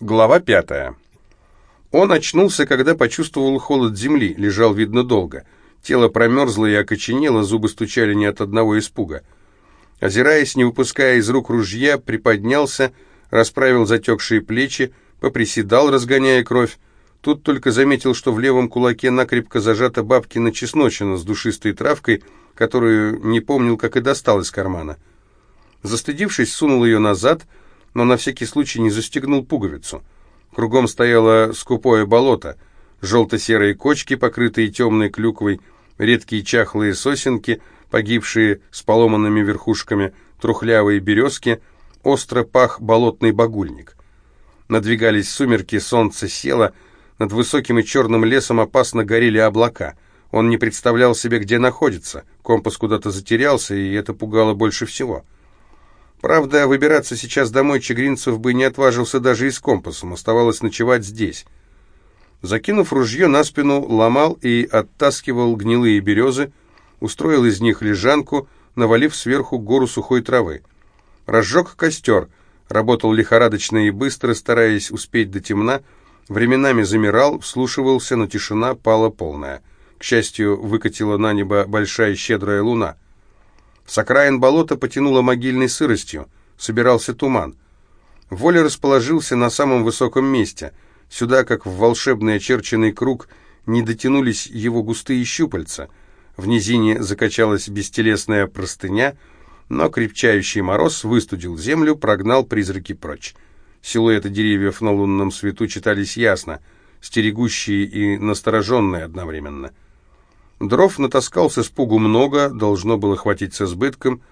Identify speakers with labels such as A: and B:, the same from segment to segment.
A: Глава пятая. Он очнулся, когда почувствовал холод земли, лежал, видно, долго. Тело промерзло и окоченело, зубы стучали не от одного испуга. Озираясь, не выпуская из рук ружья, приподнялся, расправил затекшие плечи, поприседал, разгоняя кровь. Тут только заметил, что в левом кулаке накрепко зажата бабкина чесночина с душистой травкой, которую не помнил, как и достал из кармана. Застыдившись, сунул ее назад — но на всякий случай не застегнул пуговицу. Кругом стояло скупое болото, желто-серые кочки, покрытые темной клюквой, редкие чахлые сосенки, погибшие с поломанными верхушками, трухлявые березки, остро пах болотный багульник. Надвигались сумерки, солнце село, над высоким и черным лесом опасно горели облака. Он не представлял себе, где находится, компас куда-то затерялся, и это пугало больше всего. Правда, выбираться сейчас домой Чегринцев бы не отважился даже и с компасом, оставалось ночевать здесь. Закинув ружье на спину, ломал и оттаскивал гнилые березы, устроил из них лежанку, навалив сверху гору сухой травы. Разжег костер, работал лихорадочно и быстро, стараясь успеть до темна, временами замирал, вслушивался, но тишина пала полная. К счастью, выкатила на небо большая щедрая луна — с окраин болота потянуло могильной сыростью, собирался туман. Воля расположился на самом высоком месте. Сюда, как в волшебный очерченный круг, не дотянулись его густые щупальца. В низине закачалась бестелесная простыня, но крепчающий мороз выстудил землю, прогнал призраки прочь. Силуэты деревьев на лунном свету читались ясно, стерегущие и настороженные одновременно — Дров натаскал с испугу много, должно было хватить с избытком.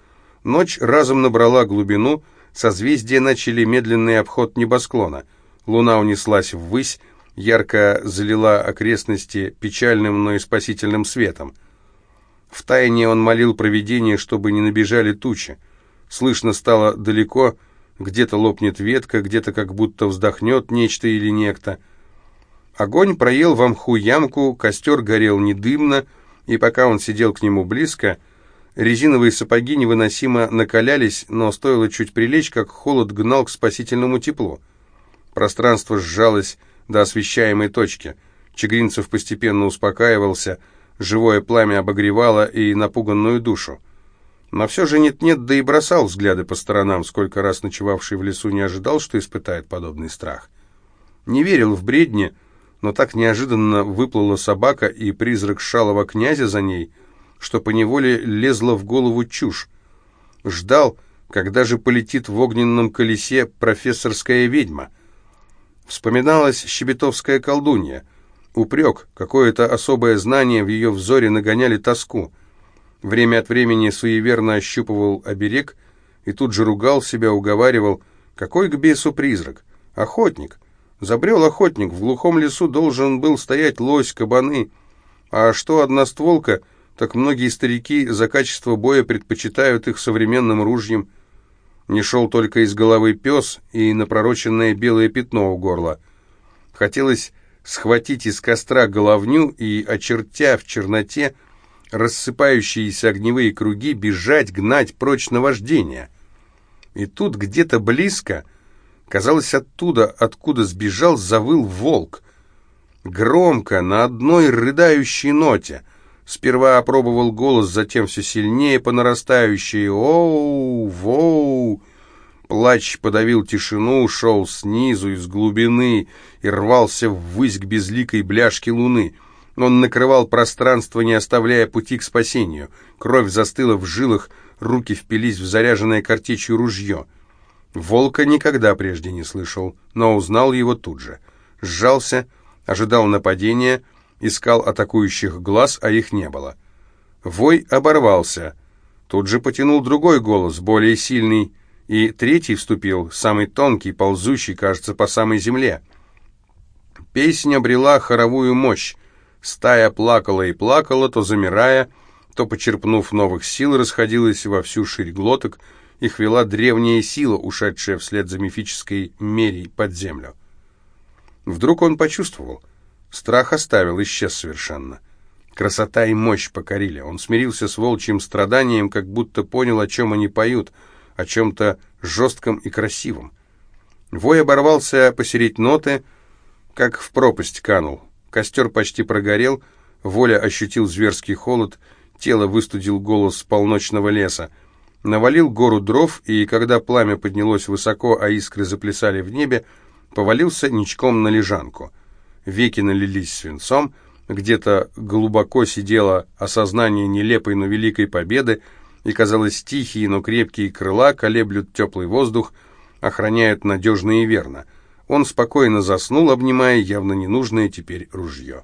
A: Ночь разом набрала глубину, созвездия начали медленный обход небосклона. Луна унеслась ввысь, ярко залила окрестности печальным, но и спасительным светом. Втайне он молил провидение, чтобы не набежали тучи. Слышно стало далеко, где-то лопнет ветка, где-то как будто вздохнет нечто или некто — Огонь проел в мху ямку, костер горел недымно, и пока он сидел к нему близко, резиновые сапоги невыносимо накалялись, но стоило чуть прилечь, как холод гнал к спасительному теплу. Пространство сжалось до освещаемой точки. Чегринцев постепенно успокаивался, живое пламя обогревало и напуганную душу. Но все же нет-нет, да и бросал взгляды по сторонам, сколько раз ночевавший в лесу не ожидал, что испытает подобный страх. Не верил в бредни, но так неожиданно выплыла собака и призрак шалого князя за ней, что поневоле лезла в голову чушь. Ждал, когда же полетит в огненном колесе профессорская ведьма. Вспоминалась щебетовская колдунья. Упрек, какое-то особое знание в ее взоре нагоняли тоску. Время от времени суеверно ощупывал оберег и тут же ругал себя, уговаривал, какой к бесу призрак, охотник, Забрел охотник, в глухом лесу должен был стоять лось, кабаны. А что одностволка, так многие старики за качество боя предпочитают их современным ружьям. Не шел только из головы пес и напророченное белое пятно у горла. Хотелось схватить из костра головню и, очертя в черноте рассыпающиеся огневые круги, бежать, гнать прочь наваждение. И тут где-то близко Казалось, оттуда, откуда сбежал, завыл волк. Громко, на одной рыдающей ноте. Сперва опробовал голос, затем все сильнее по нарастающей. «Оу! Воу!» Плач подавил тишину, шел снизу, из глубины, и рвался ввысь к безликой бляшке луны. Он накрывал пространство, не оставляя пути к спасению. Кровь застыла в жилах, руки впились в заряженное картечью ружье. Волка никогда прежде не слышал, но узнал его тут же. Сжался, ожидал нападения, искал атакующих глаз, а их не было. Вой оборвался. Тут же потянул другой голос, более сильный, и третий вступил, самый тонкий, ползущий, кажется, по самой земле. Песня обрела хоровую мощь. Стая плакала и плакала, то замирая, то, почерпнув новых сил, расходилась во всю ширь глоток, их вела древняя сила, ушедшая вслед за мифической мерей под землю. Вдруг он почувствовал. Страх оставил, исчез совершенно. Красота и мощь покорили. Он смирился с волчьим страданием, как будто понял, о чем они поют, о чем-то жестком и красивом. Вой оборвался посереть ноты, как в пропасть канул. Костер почти прогорел, Воля ощутил зверский холод, тело выстудил голос полночного леса. Навалил гору дров, и когда пламя поднялось высоко, а искры заплясали в небе, повалился ничком на лежанку. Веки налились свинцом, где-то глубоко сидело осознание нелепой, но великой победы, и, казалось, тихие, но крепкие крыла колеблют теплый воздух, охраняют надежно и верно. Он спокойно заснул, обнимая явно ненужное теперь ружье.